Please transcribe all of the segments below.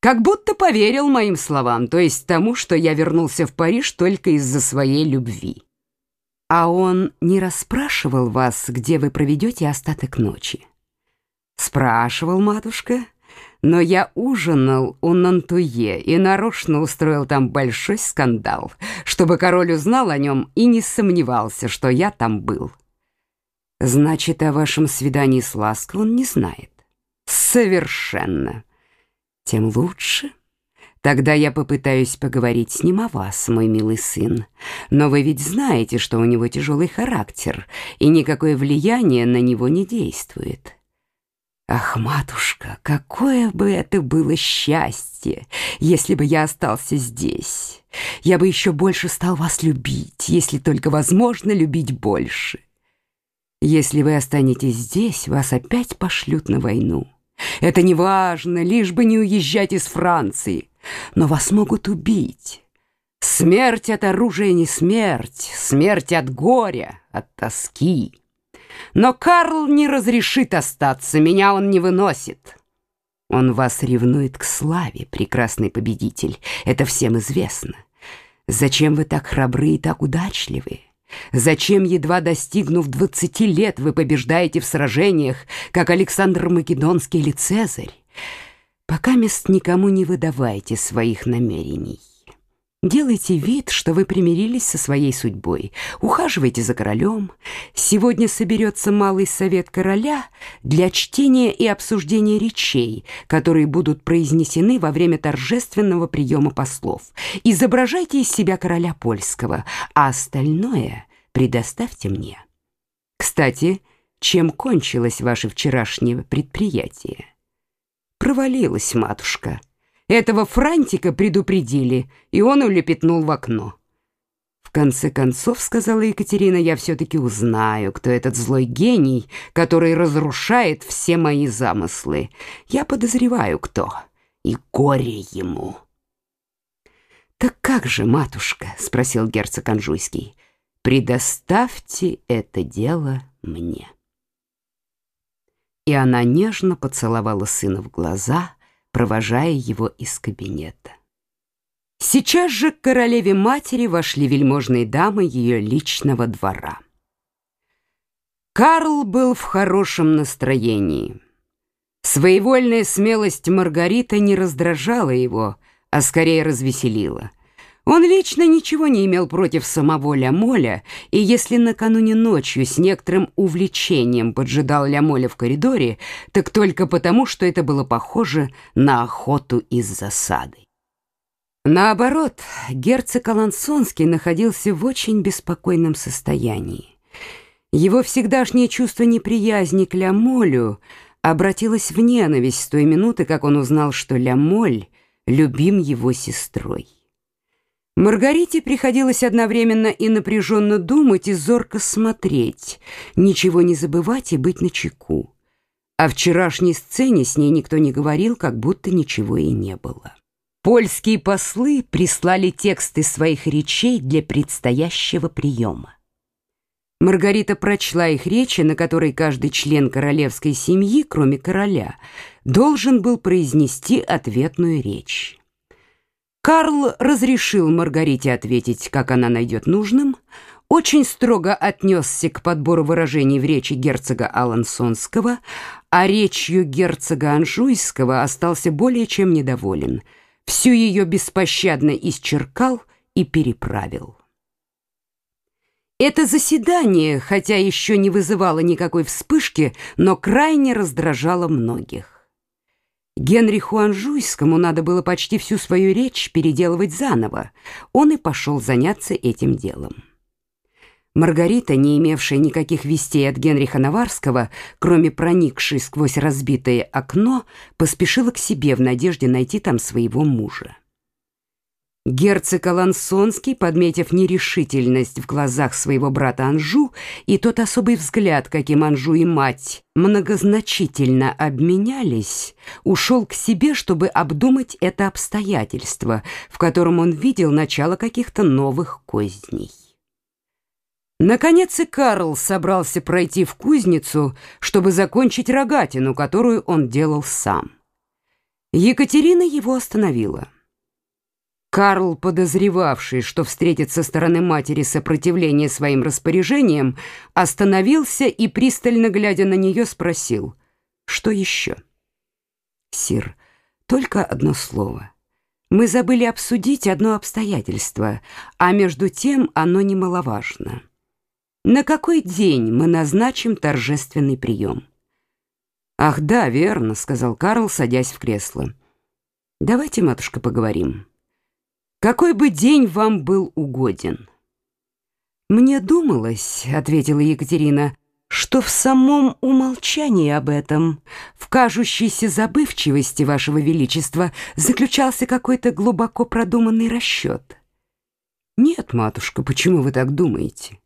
Как будто поверил моим словам, то есть тому, что я вернулся в Париж только из-за своей любви. А он не расспрашивал вас, где вы проведете остаток ночи? Спрашивал, матушка, но я ужинал у Нантуе и нарочно устроил там большой скандал, чтобы король узнал о нем и не сомневался, что я там был. Значит, о вашем свидании с Лаской он не знает. Совершенно тем лучше. Тогда я попытаюсь поговорить с ним о вас, мой милый сын. Но вы ведь знаете, что у него тяжелый характер, и никакое влияние на него не действует. Ах, матушка, какое бы это было счастье, если бы я остался здесь. Я бы еще больше стал вас любить, если только возможно любить больше. Если вы останетесь здесь, вас опять пошлют на войну. Это не важно, лишь бы не уезжать из Франции. Но вас могут убить. Смерть от оружия не смерть, смерть от горя, от тоски. Но Карл не разрешит остаться, меня он не выносит. Он вас ревнует к славе, прекрасный победитель, это всем известно. Зачем вы так храбры и так удачливы? Зачем, едва достигнув двадцати лет, вы побеждаете в сражениях, как Александр Македонский или Цезарь? Пока мест никому не выдавайте своих намерений. Делайте вид, что вы примирились со своей судьбой. Ухаживайте за королем. Сегодня соберется малый совет короля для чтения и обсуждения речей, которые будут произнесены во время торжественного приема послов. Изображайте из себя короля польского, а остальное предоставьте мне. Кстати, чем кончилось ваше вчерашнее предприятие? Провалилась матушка. Этого Франтика предупредили, и он улепетнул в окно. В конце концов, сказала Екатерина, я все-таки узнаю, кто этот злой гений, который разрушает все мои замыслы. Я подозреваю, кто. И горе ему. «Так как же, матушка?» — спросил герцог Анжуйский. «Предоставьте это дело мне». И она нежно поцеловала сына в глаза, провожая его из кабинета. Сейчас же к королеве-матери вошли вельможные дамы ее личного двора. Карл был в хорошем настроении. Своевольная смелость Маргариты не раздражала его, а скорее развеселила — он лично ничего не имел против самого Ля-Моля, и если накануне ночью с некоторым увлечением поджидал Ля-Моля в коридоре, так только потому, что это было похоже на охоту из засады. Наоборот, герцог Алансонский находился в очень беспокойном состоянии. Его всегдашнее чувство неприязни к Ля-Молю обратилось в ненависть с той минуты, как он узнал, что Ля-Моль любим его сестрой. Маргарите приходилось одновременно и напряженно думать, и зорко смотреть, ничего не забывать и быть начеку. О вчерашней сцене с ней никто не говорил, как будто ничего и не было. Польские послы прислали тексты своих речей для предстоящего приема. Маргарита прочла их речи, на которой каждый член королевской семьи, кроме короля, должен был произнести ответную речь. Карл разрешил Маргарите ответить, как она найдет нужным, очень строго отнесся к подбору выражений в речи герцога Алансонского, а речью герцога Анжуйского остался более чем недоволен. Всю ее беспощадно исчеркал и переправил. Это заседание, хотя еще не вызывало никакой вспышки, но крайне раздражало многих. Генриху Анжуйскому надо было почти всю свою речь переделывать заново. Он и пошел заняться этим делом. Маргарита, не имевшая никаких вестей от Генриха Наварского, кроме проникшей сквозь разбитое окно, поспешила к себе в надежде найти там своего мужа. Герцог Алансонский, подметив нерешительность в глазах своего брата Анжу и тот особый взгляд, каким Анжу и мать многозначительно обменялись, ушел к себе, чтобы обдумать это обстоятельство, в котором он видел начало каких-то новых козней. Наконец и Карл собрался пройти в кузницу, чтобы закончить рогатину, которую он делал сам. Екатерина его остановила. Карл, подозревавший, что встретит со стороны матери сопротивление своим распоряжениям, остановился и, пристально глядя на нее, спросил, что еще? «Сир, только одно слово. Мы забыли обсудить одно обстоятельство, а между тем оно немаловажно. На какой день мы назначим торжественный прием?» «Ах, да, верно», — сказал Карл, садясь в кресло. «Давайте, матушка, поговорим. Какой бы день вам был угоден?» «Мне думалось», — ответила Екатерина, «что в самом умолчании об этом, в кажущейся забывчивости вашего величества, заключался какой-то глубоко продуманный расчет». «Нет, матушка, почему вы так думаете?»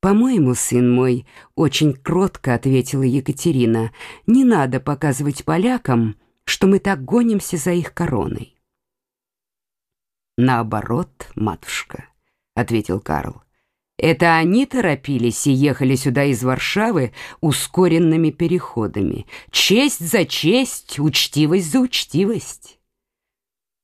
«По-моему, сын мой, очень кротко ответила Екатерина, не надо показывать полякам, что мы так гонимся за их короной». «Наоборот, матушка», — ответил Карл. «Это они торопились и ехали сюда из Варшавы ускоренными переходами. Честь за честь, учтивость за учтивость».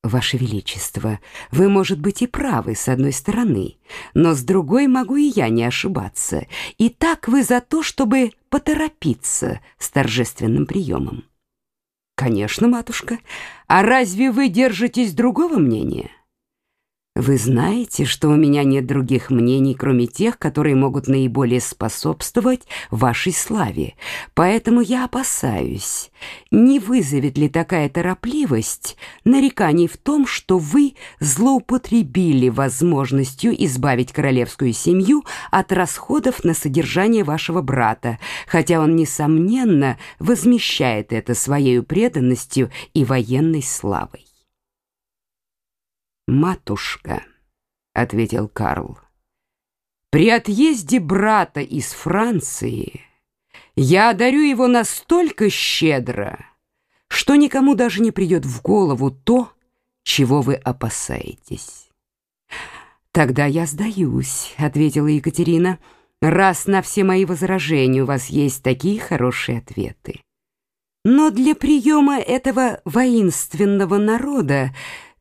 «Ваше Величество, вы, может быть, и правы с одной стороны, но с другой могу и я не ошибаться. И так вы за то, чтобы поторопиться с торжественным приемом». «Конечно, матушка. А разве вы держитесь другого мнения?» Вы знаете, что у меня нет других мнений, кроме тех, которые могут наиболее способствовать вашей славе. Поэтому я опасаюсь, не вызовет ли такая торопливость нареканий в том, что вы злоупотребили возможностью избавить королевскую семью от расходов на содержание вашего брата, хотя он, несомненно, возмещает это своей преданностью и военной славой. «Матушка», — ответил Карл, — «при отъезде брата из Франции я одарю его настолько щедро, что никому даже не придет в голову то, чего вы опасаетесь». «Тогда я сдаюсь», — ответила Екатерина, «раз на все мои возражения у вас есть такие хорошие ответы». Но для приема этого воинственного народа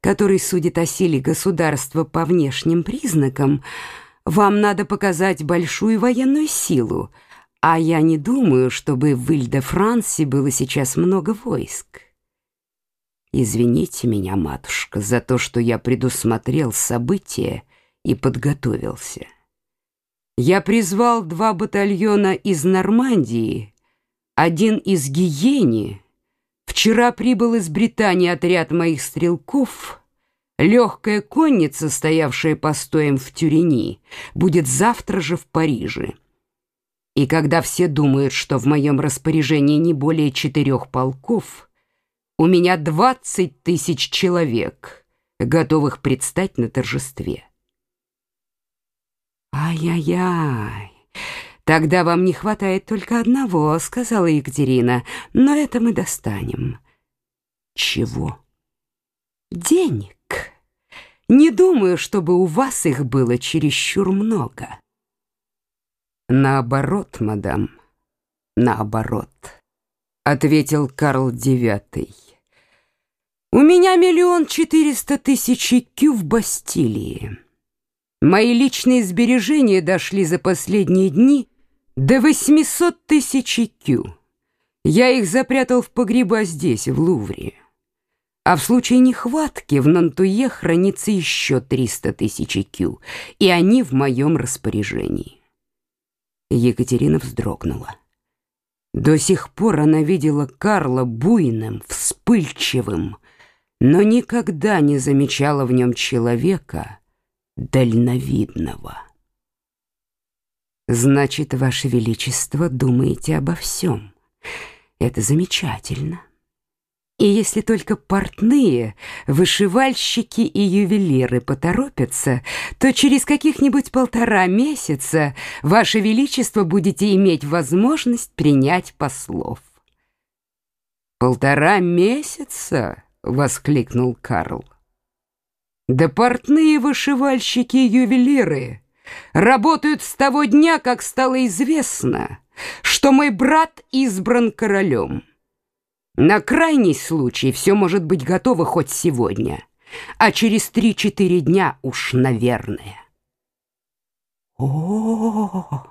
который судит о силе государства по внешним признакам, вам надо показать большую военную силу, а я не думаю, чтобы в Иль-де-Франсе было сейчас много войск. Извините меня, матушка, за то, что я предусмотрел события и подготовился. Я призвал два батальона из Нормандии, один из Гиени, Вчера прибыл из Британии отряд моих стрелков. Легкая конница, стоявшая постоем в Тюрени, будет завтра же в Париже. И когда все думают, что в моем распоряжении не более четырех полков, у меня двадцать тысяч человек, готовых предстать на торжестве. Ай-яй-яй! «Тогда вам не хватает только одного», — сказала Екатерина, «но это мы достанем». «Чего?» «Денег. Не думаю, чтобы у вас их было чересчур много». «Наоборот, мадам, наоборот», — ответил Карл Девятый. «У меня миллион четыреста тысяч кю в Бастилии. Мои личные сбережения дошли за последние дни до 800 тысяч кю. Я их запрятал в погреба здесь, в Лувре. А в случае нехватки в Нантуе хранится еще 300 тысяч кю, и они в моем распоряжении. Екатерина вздрогнула. До сих пор она видела Карла буйным, вспыльчивым, но никогда не замечала в нем человека дальновидного. Значит, Ваше Величество думаете обо всем. Это замечательно. И если только портные, вышивальщики и ювелиры поторопятся, то через каких-нибудь полтора месяца Ваше Величество будете иметь возможность принять послов. «Полтора месяца?» — воскликнул Карл. «Да портные вышивальщики и ювелиры работают с того дня, как стало известно, что мой брат избран королем. На крайний случай все может быть готово хоть сегодня, а через три-четыре дня уж, наверное. О,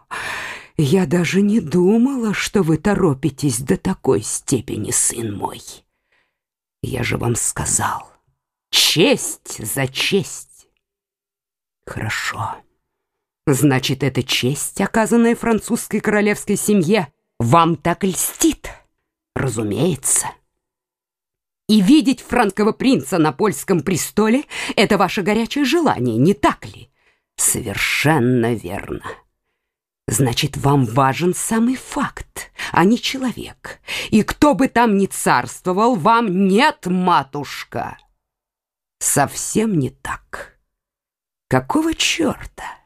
я даже не думала, что вы торопитесь до такой степени, сын мой. Я же вам сказал, честь за честь. Хорошо. Значит, эта честь, оказанная французской королевской семье, вам так льстит? Разумеется. И видеть франкского принца на польском престоле — это ваше горячее желание, не так ли? Совершенно верно. Значит, вам важен самый факт, а не человек. И кто бы там ни царствовал, вам нет, матушка. Совсем не так. Какого черта?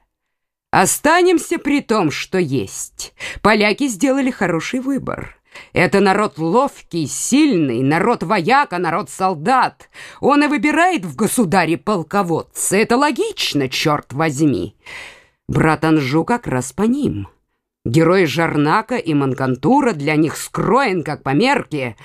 Останемся при том, что есть. Поляки сделали хороший выбор. Это народ ловкий, сильный, народ вояка, народ солдат. Он и выбирает в государе полководца. Это логично, черт возьми. Брат Анжу как раз по ним. Герой Жарнака и Манкантура для них скроен, как по мерке.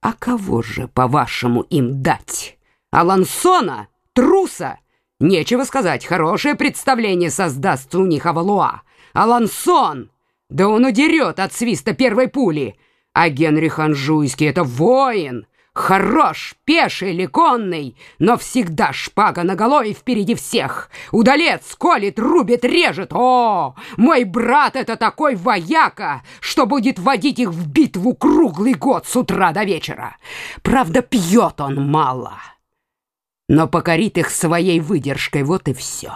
А кого же, по-вашему, им дать? Алансона? Труса? Нечего сказать, хорошее представление создастся у них о Валуа. Алансон! Да он удерет от свиста первой пули. А Генрих Анжуйский — это воин, хорош, пеший или конный, но всегда шпага наголо и впереди всех. Удалец колет, рубит, режет. О, мой брат — это такой вояка, что будет водить их в битву круглый год с утра до вечера. Правда, пьет он мало, но покорит их своей выдержкой, вот и все.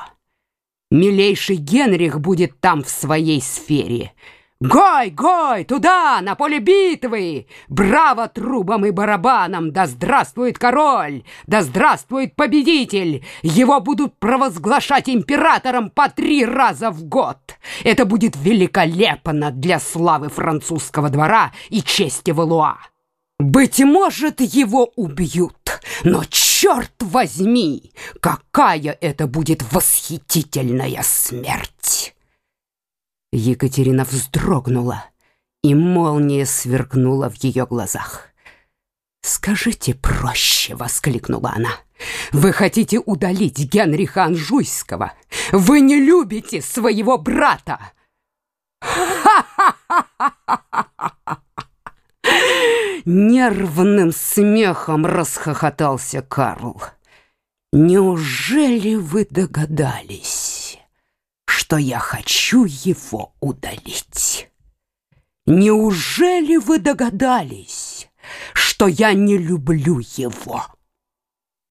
Милейший Генрих будет там в своей сфере — Гой, гой, туда, на поле битвы! Браво трубам и барабанам! Да здравствует король! Да здравствует победитель! Его будут провозглашать императором по три раза в год! Это будет великолепно для славы французского двора и чести Валуа! Быть может, его убьют, но черт возьми, какая это будет восхитительная смерть! Екатерина вздрогнула, и молния сверкнула в ее глазах. «Скажите проще!» — воскликнула она. «Вы хотите удалить Генриха Анжуйского? Вы не любите своего брата!» Нервным смехом расхохотался Карл. «Неужели вы догадались?» что я хочу его удалить. Неужели вы догадались, что я не люблю его?»